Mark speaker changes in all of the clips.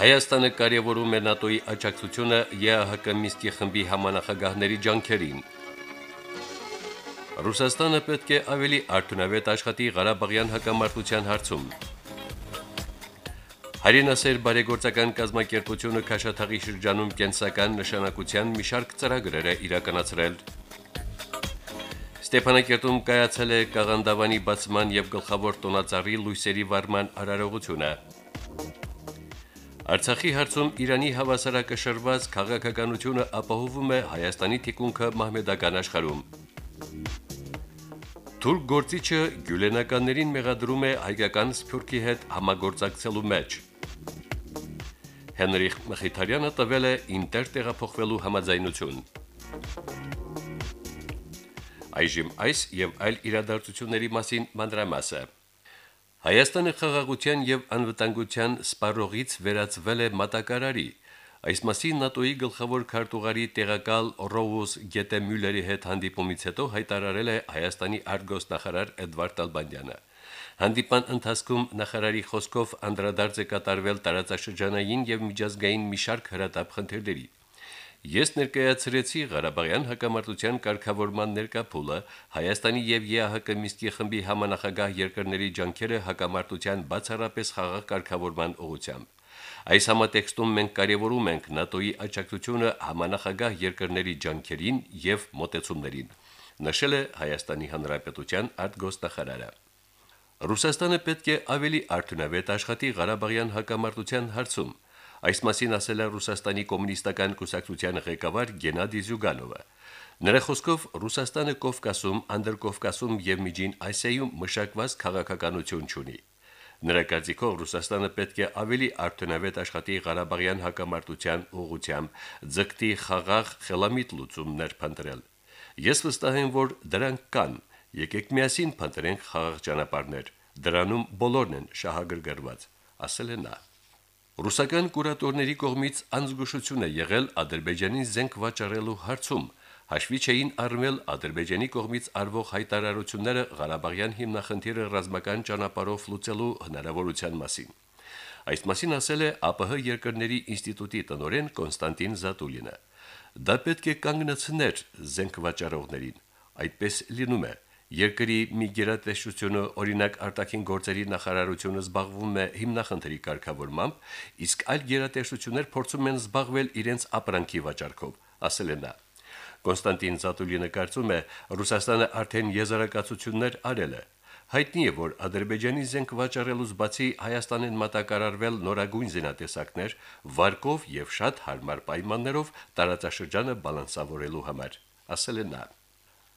Speaker 1: Հայաստանը կարևորում է ՆԱՏՕ-ի աջակցությունը ԵԱՀԿ Մինսկի խմբի համանախագահների ջանքերին։ Ռուսաստանը պետք է ավելի արդյունավետ աշխատի Ղարաբաղյան հակամարտության հարցում։ Հայրենասեր բարեգործական կազմակերպությունը Քաշաթաղի շրջանում կենսական նշանակության մի շարք ծրագրեր է իրականացրել։ Ստեփանակերտում կայացել է Կաղանդավանի բացման եւ գլխավոր տոնածառի լույսերի վարման արարողությունը։ Արցախի հարցում Իրանի հավասարակշռված քաղաքականությունը ապահովում է Հայաստանի թիկունքը մահմեդական աշխարհում։ Թուրք գործիչը գյուլենականներին մեղադրում է հայկական սփյուռքի հետ համագործակցելու մեջ։ Հենրիխ Մխիթարյանը տվել է ինտեր տեղափոխվելու համաձայնություն։ Այժմ այս եւ այլ իրադարձությունների մասին մանրամասը։ Հայաստանը խաղաղության եւ անվտանգության սպառողից վերածվել է մատակարարի։ Այս մասին ՆԱՏՕ-ի գլխավոր քարտուղարի տեղակալ Ռոուս Գետեմյուլերի հետ հանդիպումից հետո հայտարարել է Հայաստանի արտգոսնախարար Էդվարդ Ալբանդյանը։ Հանդիպան ընթացքում նախարարի խոսքով անդրադարձ է կատարվել տարածաշրջանային եւ միջազգային մի շարք հրատապ խնդիրների։ Ես ներկայացրեցի Ղարաբաղյան հակամարտության կարգավորման ներկապուլը Հայաստանի եւ ԵԱՀԿ Մինսկի խմբի համանախագահ երկրների ջանքերը հակամարտության բացառապես խաղաղ կարգավորման ուղղությամբ։ Այս համատեքստում մենք կարևորում ենք ՆԱՏՕ-ի աջակցությունը համանախագահ երկրների ջանքերին եւ մոտեցումներին, նշել է Հայաստանի Հանրապետության արտգոսնախարարը։ Ռուսաստանը պետք է ավելի արդյունավետ աշխատի Ղարաբաղյան հակամարտության հարցում։ Այս մասին ասել է Ռուսաստանի կոմունիստական կուսակցության ղեկավար Գենադի Զյուգանովը։ Նրա խոսքով Ռուսաստանը Կովկասում, Անդրկովկասում եւ Միջին Ասիայում մշակված քաղաքականություն ունի։ Նրա կարծիքով Ռուսաստանը պետք է ավելի արդյունավետ աշխատի Ղարաբաղյան հակամարտության ուղղությամբ, ձգտի խաղաղ խելամիտ լուծումներ փնտրել։ Ես վստահ եմ, որ դրանք կան։ Եկեք միասին փնտրենք խաղաղ ճանապարհներ։ Դրանում բոլորն են շահագրգռված, ասել է նա։ Ռուսական կուրատորների կողմից անզգուշություն է եղել Ադրբեջանին զենք վաճառելու հարցում, հաշվի չէին առնել Ադրբեջանի կողմից արվող հայտարարությունները Ղարաբաղյան հիմնախնդիրը ռազմական ճանապարհով լուծելու հնարավորության մասին։ Այս մասին ասել է ԱՊՀ երկրների ինստիտուտի տնօրեն Կոնստանտին Զատուլինը։ Դա պետք է կանգնեցներ զենք վաճառողներին։ Այդպես լինում է։ Երկրի մի գերատեսչությունը օրինակ արտաքին գործերի նախարարությունը զբաղվում է հիմնախնդրի կարգավորմամբ, իսկ այլ գերատեսչություններ փորձում են զբաղվել իրենց ապրանքի վաճառքով, ասել է նա։ Կոնստանտին Զատուլինը կարծում է, Ռուսաստանը արդեն եզրակացություններ արել է։ Հայտնի է, որ Ադրբեջանի զենք վաճառելուց բացի Հայաստանին մատակարարվել նորագույն զինատեսակներ վարկով եւ շատ հարմար պայմաններով տարածաշրջանը բալանսավորելու համար, ասել է նա.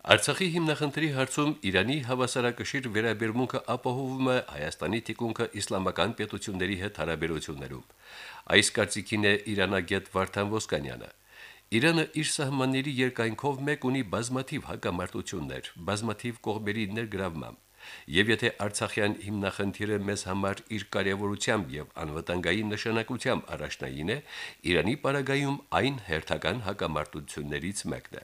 Speaker 1: Արցախի հիմնախնդրի հարցում Իրանի հավասարակշիռ վերաբերմունքը ապահովում է Հայաստանի թիկունքը իսլամական պետությունների հետ հարաբերություններում։ Այս կարծիքին է Իրանագետ Վարդան Ոսկանյանը։ Իրանը իր սահմանների երկայնքով մեկ ունի բազմաթիվ հակամարտություններ, բազմաթիվ կողմերի ներգրավմամբ։ Եվ եթե Արցախյան հիմնախնդիրը մեզ համար իր կարևորությամբ եւ անվտանգային նշանակությամբ առաջնային է, Իրանի պարագայում այն հերթական հակամարտություններից մեկն է։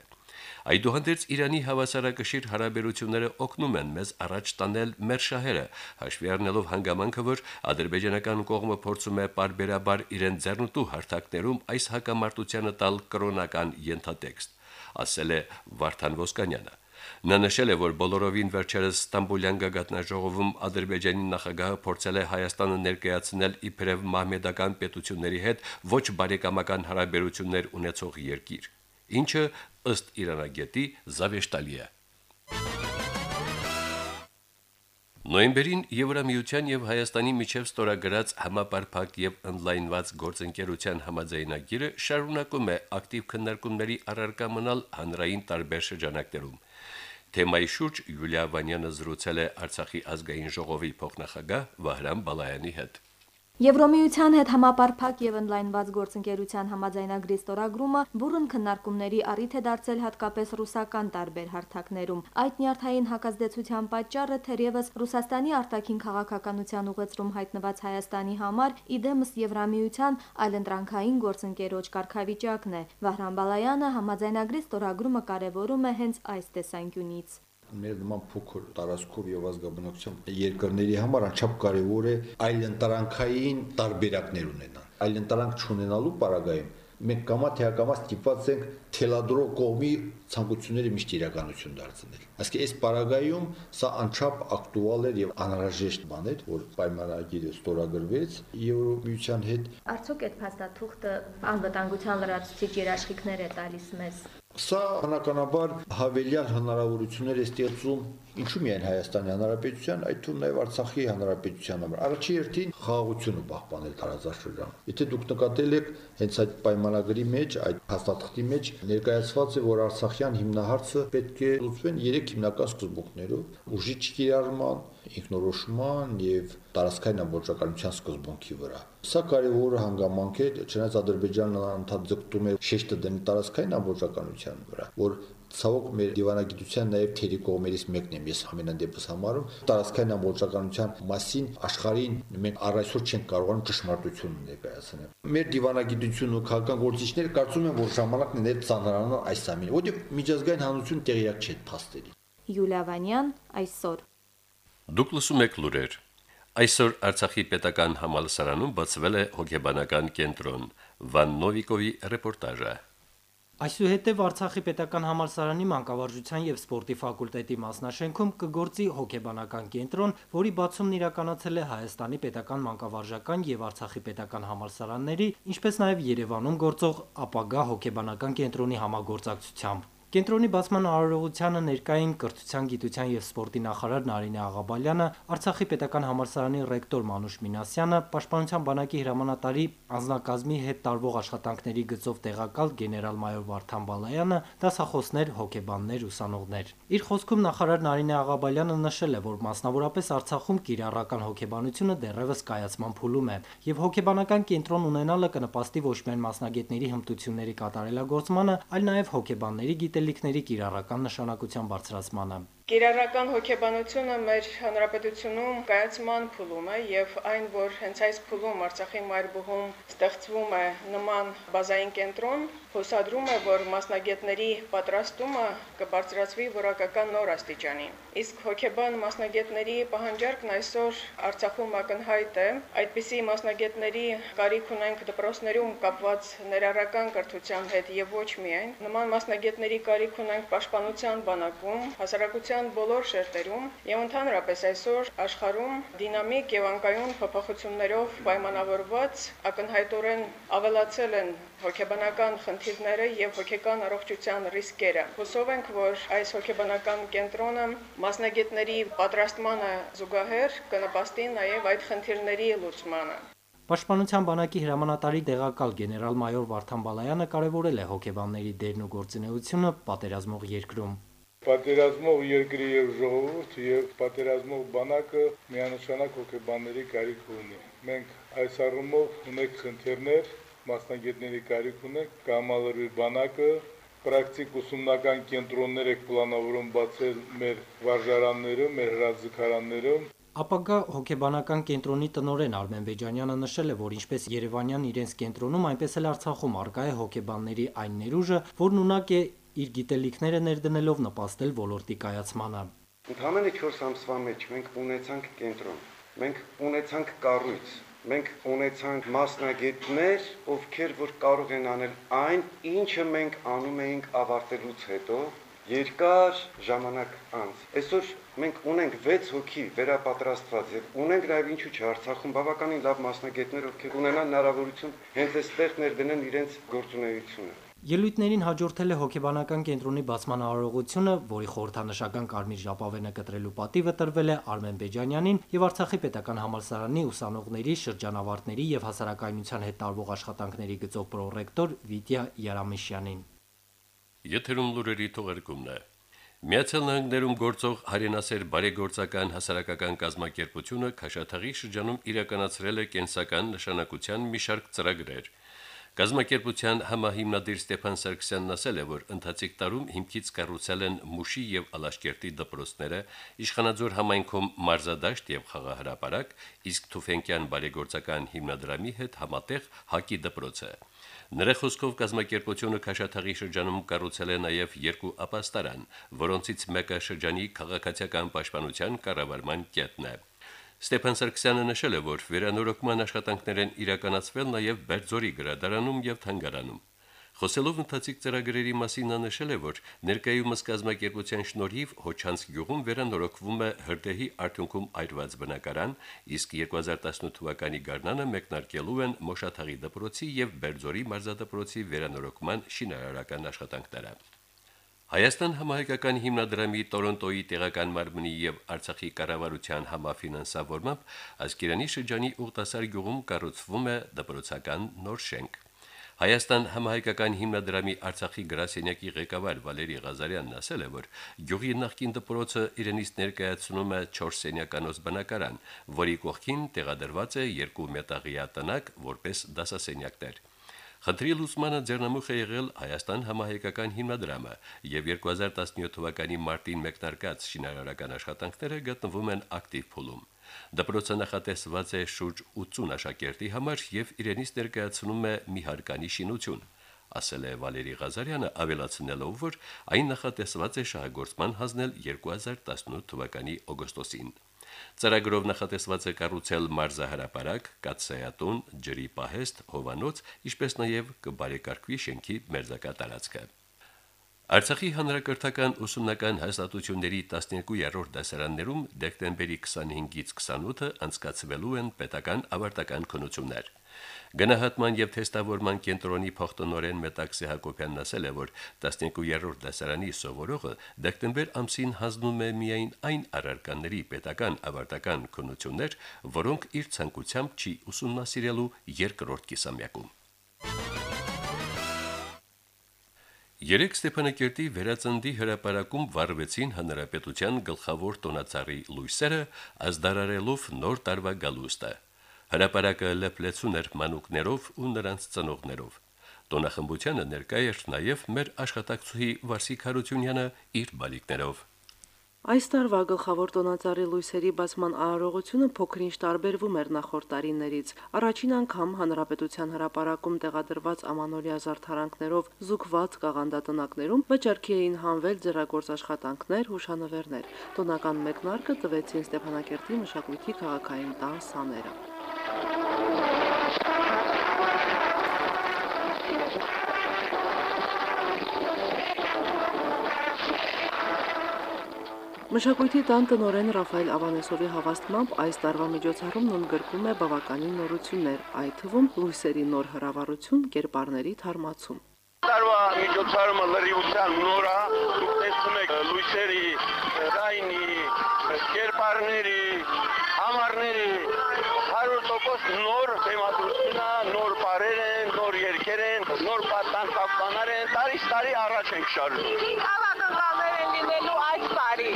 Speaker 1: Այդուհանդերձ Իրանի հավասարակշիռ հարաբերությունները օգնում են մեզ առաջ տանել մեր շահերը, հաշվի առնելով հանգամանքը, որ ադրբեջանական կողմը փորձում է parberabar իրեն ձեռնտու հարթակներում այս հակամարտությանը տալ կրոնական ենթատեքստ, ասել է Վարդան Ոսկանյանը։ Նա նշել է, որ բոլորովին վերջերս Ստամբուլյան գագաթնաժողովում Ադրբեջանի նախագահը փորձել է Հայաստանը ներկայացնել իբրև մահմեդական պետությունների հետ ոչ բարեկամական հարաբերություններ ունեցող երկիր, ինչը ըստ Իրանագետի զավեշտալի է։ Նոյեմբերին Եվրամիության եւ Հայաստանի միջև ստորագրած համապարփակ եւ ընդլայնված գործընկերության համաձայնագիրը շարունակում է ակտիվ քննարկումների առարկա մնալ հանրային տարբեր շրջանակներում։ Թեմայի շուրջ Յուլիա Վանյանը զրուցել է Արցախի ազգային ժողովի փոխնախագահ Վահրամ Բալայանի հետ։
Speaker 2: Եվրոմիության հետ համապարփակ եւ ընդլայնված գործընկերության համաձայնագրի ստորագրումը բուրըն քննարկումների առիթ է դարձել հատկապես ռուսական տարբեր հարթակներում։ Այդ նյարդային հակազդեցության պատճառը թերևս Ռուսաստանի արտաքին քաղաքականության ուղեցրում հայտնված Հայաստանի համար իդեմս Եվրամիության այլընտրանքային գործընկերոջ կարգավիճակն է։ Վահրամ Բալայանը համաձայնագրի ստորագրումը կարևորում է հենց այս տեսանկյունից
Speaker 3: մեր նման փոքր տարածքով եւ ազգաբնակությամբ երկրների համար անչափ կարեւոր է այլ ընտրանքային տարբերակներ ունենալ։ Այլ ընտրանք չունենալու պարագայում մենք կամա թե ակամա ստիպված ենք թելադրո կողմի ցանկությունները միշտ իրականություն դարձնել։ Այսինքն այս պարագայում սա անչափ ակտուալ էր եւ անհրաժեշտ բան էր, որ պայմանագիրը ստորագրվեց Եվրոմիության հետ։
Speaker 2: Արդյոք այդ փաստաթուղթը անվտանգության լրացուցիչ երաշխիքներ է տալիս մեզ
Speaker 3: Սա բնականաբար հավելյալ հնարավորություններ է ստեղծում ինչու միայն Հայաստանի Հանրապետության, այդ թվում նաև Արցախի Հանրապետության համար։ Առաջի հերթին խաղաղությունը պահպանել տարածաշրջանում։ Եթե դուք նկատել եք հենց այդ պայմանագրի մեջ, այդ հաստատքի մեջ ներկայացված է, որ Արցախյան հիմնահարցը պետք է լուծվեն երեք հիմնական սկզբունքներով՝ ուժի չկիրառման, ինքնորոշման եւ տարածքային ամբողջականության սկզբունքի վրա։ Սա կարևոր հանգամանք է, չնայած Ադրբեջանը ընդհանրացնում է շեշտը դնի տարածքային ամբողջականության վրա, որ ցավոք մեր դիվանագիտության նաև թերի կողմերից մեկն եմ ես ամենան դեպս համարում տարածքային ամբողջականության մասին աշխարհին մենք առ այսօր չենք կարողանում ճշմարտություն ներկայացնել մեր դիվանագիտությունն ու քաղաքական գործիչները կարծում են որ ժամանակն է ներ ցանրանալ այս ամենը որտեղ միջազգային հանրություն տեղյակ չէ փաստերի
Speaker 2: Յուլիա Վանյան այսօր
Speaker 1: Դուք լսում եք լուրեր Այսօր Արցախի պետական համալսարանում բացվել է հոգեբանական կենտրոն Վան Նովիկովի ռեպորտաժը
Speaker 4: Այսուհետև Արցախի պետական համալսարանի մանկավարժության եւ սպորտի ֆակուլտետի մասնաշենքում կգործի հոգեբանական կենտրոն, որի բացումն իրականացել է Հայաստանի պետական մանկավարժական եւ Արցախի պետական համալսարանների, ինչպես նաեւ Երևանում գործող ապագա հոգեբանական կենտրոնի համագործակցությամբ։ Կենտրոնի բացման արարողությանը ներկային կրթության, գիտության եւ սպորտի նախարար Նարինե Աղաբալյանը, Արցախի պետական համալսարանի ռեկտոր Մանուշ Մինասյանը, Պաշտպանության բանակի հրամանատարի անձնակազմի հետ տարվող աշխատանքների գծով տեղակալ գեներալ-մայոր Վարդան Բալայանը, դասախոսներ, հոգեբաններ, ուսանողներ։ Իր խոսքում նախարար Նարինե Աղաբալյանը նշել է, որ մասնավորապես Արցախում կիրառական հոգեբանությունը դեռևս կայացման փուլում է, եւ հոգեբանական կենտրոն ունենալը կնպաստի ոչ միայն մասնագետների հմտությունների կատարելագործմանը, այլ նաեւ հոգեբանների գիտելիքի գիտելիքների կիրառական նշանակության բարձրացմանը։
Speaker 5: Կիրառական հոգեբանությունը մեր հանրապետությունում կայացման փուլում է եւ այն, որ հենց այս փուլում Արցախի մայրբուհում ստեղծվում է նման բազային կենտրոն, հուսադրում է, որ մասնագետների պատրաստումը կբարձրացվի որակական նոր աստիճանի։ Իսկ հոգեբան մասնագետների պահանջարկն այսօր Արցախում ակնհայտ է։ Այդպիսի մասնագետների կարիք ունենք դպրոցներում կապված ներառական կրթության հետ եւ ոչ միայն։ Նման մասնագետների կարիք ունենք պաշտպանության բանակում, հասարակության պետության բոլոր շերտերում եւ ընդհանրապես այսօր աշխարհում դինամիկ եւ անկայուն փոփոխություններով պայմանավորված ակնհայտորեն ավելացել են հոգեբանական խնդիրները եւ հոգեկան առողջության ռիսկերը։ Հուսով ենք, որ այս հոգեբանական կենտրոնը մասնագետների պատրաստմանը զուգահեռ կնպաստի նաեւ այդ խնդիրների լուծմանը։
Speaker 4: Պաշտպանության բանակի հրամանատարի տեղակալ գեներալ-մայոր Վարդան Բալայանը կարևորել է հոգեբանների դերն ու գործունեությունը պատերազմող երկրում։
Speaker 6: Պատերազմող երկրի եւ ժողովուրդ եւ պատերազմող բանակը միանշանակ հոգեբանների կարիք ունի։ Մենք այս առումով ունենք խնդիրներ, մասնագետների կարիք ունենք, կամալրի բանակը պրակտիկ ուսումնական կենտրոններ եք պլանավորում բացել մեր վարժարաններում, մեր հրաձգարաններում,
Speaker 4: Ապագա հոգեբանական կենտրոնի տնորեն Արմեն Վեջանյանը նշել է, որ ինչպես Երևանյան իրենց կենտրոնում, այնպես էլ Արցախում արկա է հոգեբանների այն ներուժը, որն ունակ է իր գիտելիքները ներդնելով նպաստել ոլորտի կայացմանը։
Speaker 7: Ընդհանրապես 4 ամսվա մեջ մենք ունեցանք կենտրոն, մենք ունեցանք կառույց, մենք ունեցանք մասնագետներ, ովքեր որ կարող են անել այն, ինչը մենք անում էինք ավարտելուց հետո երկար ժամանակ անց։ Այսօր մենք ունենք 6 հոգի վերապատրաստված եւ ունենք նաեւ ինչու՞ չէ Արցախում բավականին լավ մասնագետներ, ովքեր ունենան հնարավորություն հենց այստեղ ներդնեն իրենց գործունեությունը։
Speaker 4: Ելույթներին հաջորդել է հոգեբանական կենտրոնի բացման արարողությունը, որի խորհրդանշական կարմիր ժապավենը կտրելու պատիվը տրվել է Արմեն Բեջանյանին եւ Արցախի պետական համալսարանի ուսանողների շրջանավարտների եւ հասարակայնության հետ տարվող աշխատանքների գծով պրոռեկտոր Վիտյա Յարամիշյանին։
Speaker 1: Եթերում լուրերի թողարկումն է։ Միացյալ Նահանգներում գործող հայրենասեր բարեգործական հասարակական կազմակերպությունը Քաշաթաղի շրջանում իրականացրել է կենսական նշանակության մի շարք ծրագրեր։ Կազմակերպության համահիմնադիր Ստեփան Սարգսյանն ասել է, որ ընթացիկ տարում հիմքից կառուցել են Մուշի եւ Ալաշկերտի դպրոցները, Իշխանաձոր համայնքում Մարզադաշտ եւ Խաղահրապարակ, իսկ Թուֆենկյան բարեգործական հիմնադրամի հետ համատեղ Հակի դպրոցը։ Նրա խոսքով կազմակերպությունը Քաշաթաղի շրջանում կառուցել է նաև երկու ապաստարան, որոնցից մեկը շրջանի քաղաքացիական պաշտպանության կառավարման կետն է։ Ստեփան Սարգսյանը նշել է, որ վերանորոգման աշխատանքներ են իրականացվել նաև Բերձորի գրադարանում եւ Թանգարանում։ Խոսելով ընթացիկ ծրագրերի մասին նա նշել է, որ ներկայումս կազմակերպության շնորհիվ Հոչանց գյուղում վերանորոգվում է հրդեհի արդյունքում այրված բնակարան, իսկ 2018 թվականի գարնանը մեկնարկելու են Մոշաթաղի դպրոցի եւ Բերձորի մարզադպրոցի վերանորոգման շինարարական աշխատանքները։ Հայաստան համահայկական հիմնադրամի Տորոնտոյի տեղական մարմնի եւ Արցախի կառավարության համաֆինանսավորմամբ Ասկերանի շրջանի Ուղտասար գյուղում կառուցվում է դպրոցական նոր շենք։ Հայաստան համահայկական հիմնադրամի Արցախի գրասենյակի ղեկավար Վալերի Ղազարյանն ասել է, որ գյուղի նախկին դպրոցը իրենից ներկայացնում է 4 սենյականոց բնակարան, որի կողքին տեղադրված է երկու մետաղյա տնակ որպես դասասենյակներ։ Խնդրի լուսմանը ձեռնամուխ է եղել Հայաստան համահայկական հիմնադրամը եւ 2017 թվականի մարտին մեկնարկած շինարարական աշխատանքները գտնվում են ակտիվ փուլում։ Դպրոցը նախատեսված է շուրջ 80 աշակերտի համար եւ իրենից ներկայացնում է մի հարկանի շինություն ասել է Վալերի Ղազարյանը ավելացնելով, որ այն նախատեսված է շահագործման հանձնել 2018 թվականի օգոստոսին։ Ծրագրով նախատեսված է կառուցել մարզահրապարակ, կաթսայատուն, ջրի պահեստ, հովանոց, ինչպես նաև կբարեկարգվի շենքի մերձակա տարածքը։ Արցախի հանրակրթական ուսումնական հաստատությունների 12-րդ դասարաններում դեկտեմբերի 25-ից 28-ը անցկացվելու են պետական ավարտական քննություններ։ Գնահատման եւ թեստավորման կենտրոնի փոխտնօրեն Մետաքսի Հակոբյանն ասել է, որ 12-րդ դասարանի սովորողը դեկտեմբեր ամսին հանձնում է միայն այն առարկաների պետական ավարտական քննություններ, որոնք իր ցանկությամբ չի ուսումնասիրելու երկրորդ կիսամյակում։ Երեք Ստեփանակերտի վերածնդի հրապարակում վառվեցին հանրապետության գլխավոր տոնածառի լույսերը, ազդարարելով նոր տարվա գալուստը։ Հրապարակը լեփլեցուն էր մանուկներով ու նրանց ծնողներով։ Տոնախմբությանը ներկա էր նաև մեր աշխատակցուհի Վարսիկ Հարությունյանը իր բալիկներով։
Speaker 8: Այս տարվա գլխավոր տոնածառի լույսերի բացման արարողությունը փոքրինչ տարբերվում էր նախորդ տարիներից։ Առաջին անգամ հանրապետության հրապարակում տեղադրված ամանորյա զարդարանքներով զուգված կաղանդատնակներում վճարքի էին հանվել ձեռագործ աշխատանքներ, հուշանվերներ։ Տոնական մեկնարկը տվեցին Ստեփանակերտի մշակույթի քաղաքային տան սաները։ Մշակույթի տան տնորեն Ռաֆայել Ավանեսովի հավաստմամբ այս տարվա միջոցառումն ընդգրկում է բավականին նորություններ, այդ թվում լույսերի նոր հրավառություն, կերպարների թարմացում։
Speaker 9: Տարվա միջոցառումը լրիվության նոր է, դուք տեսնում եք լույսերի, գայնի, կերպարների, համարների 100% նոր թեմատուրություն է, նոր բարեր են, նոր երկեր են, նոր պատան կապկանար են, տարի տարի ենք շարժում։
Speaker 5: Հավաքականներ են լինելու այս տարի։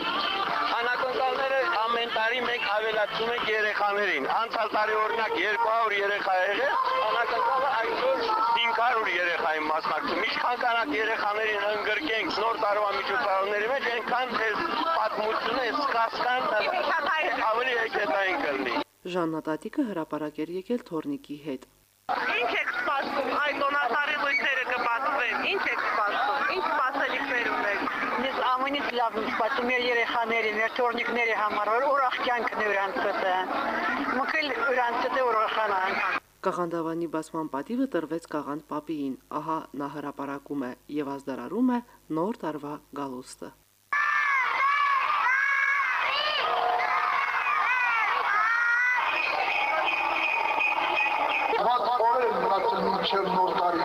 Speaker 9: Անակնկալները ամեն տարի մենք ավելացնում ենք երեխաներին։ Անցյալ տարի օրինակ 200 երեխա եղել, անակնկալը այսօր 500 երեխայի մասնակցում։ Ինչքան կանակ երեխաներին ընդգրկենք նոր տարվա միջոցառումների մեջ, այնքան այս պատմությունը, այս սկազքան ավելի հեքիաթային կլինի։
Speaker 8: Ժաննա Տատիկը հրապարակ էր եկել Թորնիկի հետ։
Speaker 5: Ինչ եք սպասում, այդ տոնատարի լույսերը կբացվեն, ինչ եք սպասում, ինչ սպասելիքներ ունեք։
Speaker 10: Ես ամենից լավ եմ սպասում մեր երեխաների, մեր թորնիկների համար, որ ուրախ կյանքն է իրանց դե։ Մկել իրանց դե ուրախանան։
Speaker 8: Կաղանդավանի բացման պատիվը տրվեց Կաղանդ Պապիին։ Ահա նա հրապարակում է եւ ազդարարում է նոր տարվա գալուստը։
Speaker 11: Ված օրեր մնացել մինչև նոր տարի։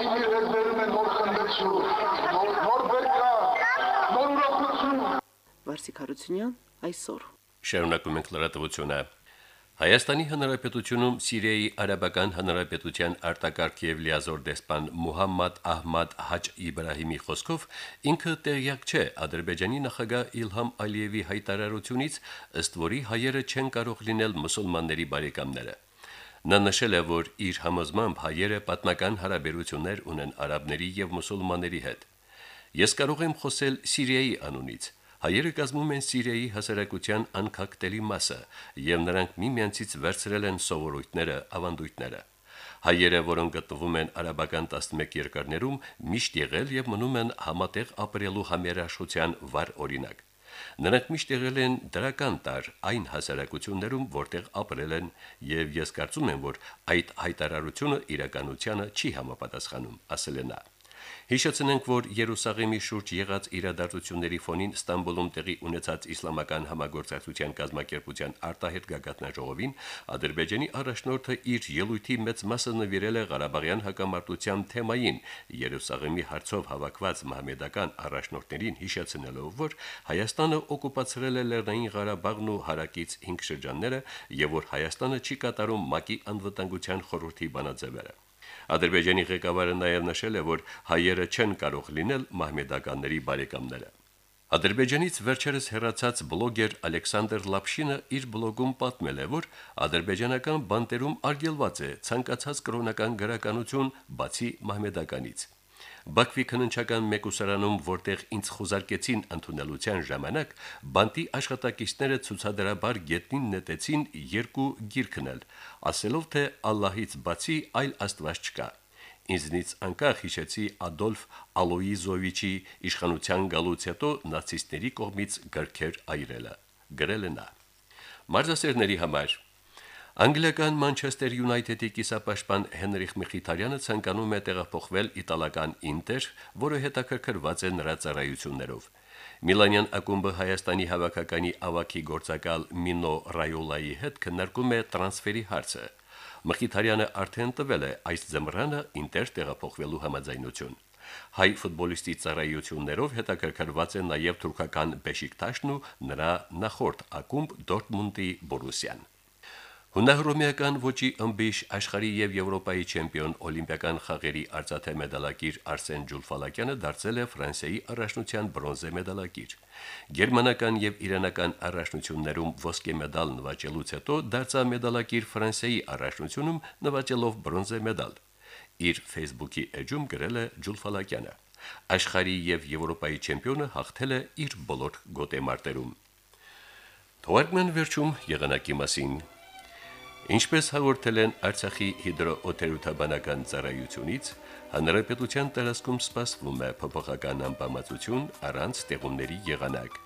Speaker 11: Այն իր հետ բերում է նոր խնդեցություն, նոր, նոր բերկա, նոր ուրախություն։
Speaker 8: Վարսիկ Հարությունյան այսօր։
Speaker 1: Շարունակում ենք լրատվությունը։ Հայաստանի Հանրապետությունում Սիրիայի Արաբական Հանրապետության արտակարգ եւ լիազոր դեսպան Մուհամմադ Ահմադ Հաջ Իբրահիմի խոսքով ինքը տեղյակ չէ Ադրբեջանի նախագահ Իլհամ Ալիևի հայտարարությունից, ըստ որի հայերը չեն կարող լինել մուսուլմանների բարեկամները։ Նա նշել է, որ իր համոզմամբ հայերը պատմական հարաբերություններ ունեն արաբների եւ մուսուլմանների հետ։ Ես կարող եմ խոսել Սիրիայի անունից Հայերը կազմում են Սիրիայի հասարակության անկախտելի մասը, եւ նրանք միմյանցից վերցրել են սովորույթները, ավանդույթները։ Հայերը, որոնք գտնվում են արաբական 11 երկրներում, միշտ եղել եւ մնում են համատեղ ապրելու համերաշխության վառ օրինակ։ Նրանք միշտ եղել են դրական տար այն հասարակություններում, որտեղ ապրել են, եւ ես կարծում եմ, որ այդ հայտարարությունը իրականությանը չի համապատասխանում, ասել է նա. Հիշեցնենք, որ Երուսաղեմի շուրջ եղած իրադարձությունների ֆոնին Ստամբուլում տեղի ունեցած իսլամական համագործակցության կազմակերպության արտահերտ գագաթնաժողովին Ադրբեջանի առաջնորդը իր ելույթի մեծ մասը նվիրել է Ղարաբաղյան հակամարտության թեմային Երուսաղեմի հարցով հավաքված մահմեդական առաջնորդներին հիշեցնելով, որ Հայաստանը օկուպացրել է Լեռնային Ղարաբաղն ու հարակից 5 շրջանները եւ որ Հայաստանը չի կատարում ՄԱԿ-ի անվտանգության խորհրդի բանաձևերը։ Ադրբեջանի ղեկավարը նաև նշել է, որ հայերը չեն կարող լինել մահմեդականների բարեկամները։ Ադրբեջանից վերջերս հերացած բլոգեր Ալեքսանդր Լապշինը իր բլոգում պատմել է, որ ադրբեջանական բանտերում արգելված է ցանկացած կրոնական գրականություն բացի մահմեդականից։ Բաքվի քննչական մեկուսարանում, որտեղ ինձ խոզարկեցին ընդունելության ժամանակ, բանտի աշխատակիցները ցուցադրաբար գետնին նետեցին երկու գիրքնել, ասելով թե Ալլահից բացի այլ աստված չկա։ Ինձնից անկախ հիշեցի Ադոլֆ Ալոիզովիչի իշխանության գալուց հետո նացիստների կողմից գրքեր այրելը։ Գրել է նա. Մարզասերների համար Անգլիական Մանչեսթեր Յունայթեդի կիսապաշտպան Հենրիխ Մխիթարյանը ցանկանում է տեղափոխվել իտալական Ինտեր, որը հետաքրքրված է նրա ծառայություններով։ Միլանյան ակումբը Հայաստանի հավաքականի ավակի գործակալ Մինո Ռայոլայի հետ քննարկում է տրանսֆերի հարցը։ Մխիթարյանը արդեն տվել է այս ձմռանը Ինտեր տեղափոխվելու համաձայնություն։ Հայ ֆուտբոլիստի ծառայություններով հետաքրքրված է նաև թուրքական Բեշիկտաշն ու նրա նախորդ ակումբ Դորտմունդի Բորուսիան։ Հունահռոմեական ոճի ըմբիշ աշխարհի եւ Եվրոպայի չեմպիոն օլիմպիական խաղերի արծաթե մեդալակիր Արսեն Ջուլֆալակյանը դարձել է Ֆրանսիայի առաջնության բրոնզե մեդալակիր։ Գերմանական եւ իրանական առաջնություններում ոսկե մեդալ նվաճելուց հետո դարձա մեդալակիր Ֆրանսիայի առաջնությունում նվաճելով բրոնզե մեդալ։ Իր Facebook-ի էջում գրել է Ջուլֆալակյանը. Աշխարհի եւ Եվրոպայի չեմպիոնը հաղթել է իր բոլոր գոտեմարտերում։ Թողարկման վերջում եղանակի մասին Ինչպես հաղորդել են Արցախի հիդրոօթերոթաբանական ծառայությունից, հանրապետության տարածքում սպասվում է փոփոխական անբավարարություն առանց ստեղումների եղանակ։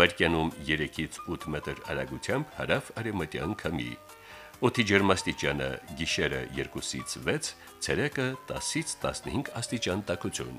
Speaker 1: Վարկյանում 3-ից 8 մետր արագությամբ հարավ արևմտյան քամի։ Օդի ջերմաստիճանը՝ գիշերը 2-ից 6, ցերեկը 10-ից 15 աստիճան տաքություն։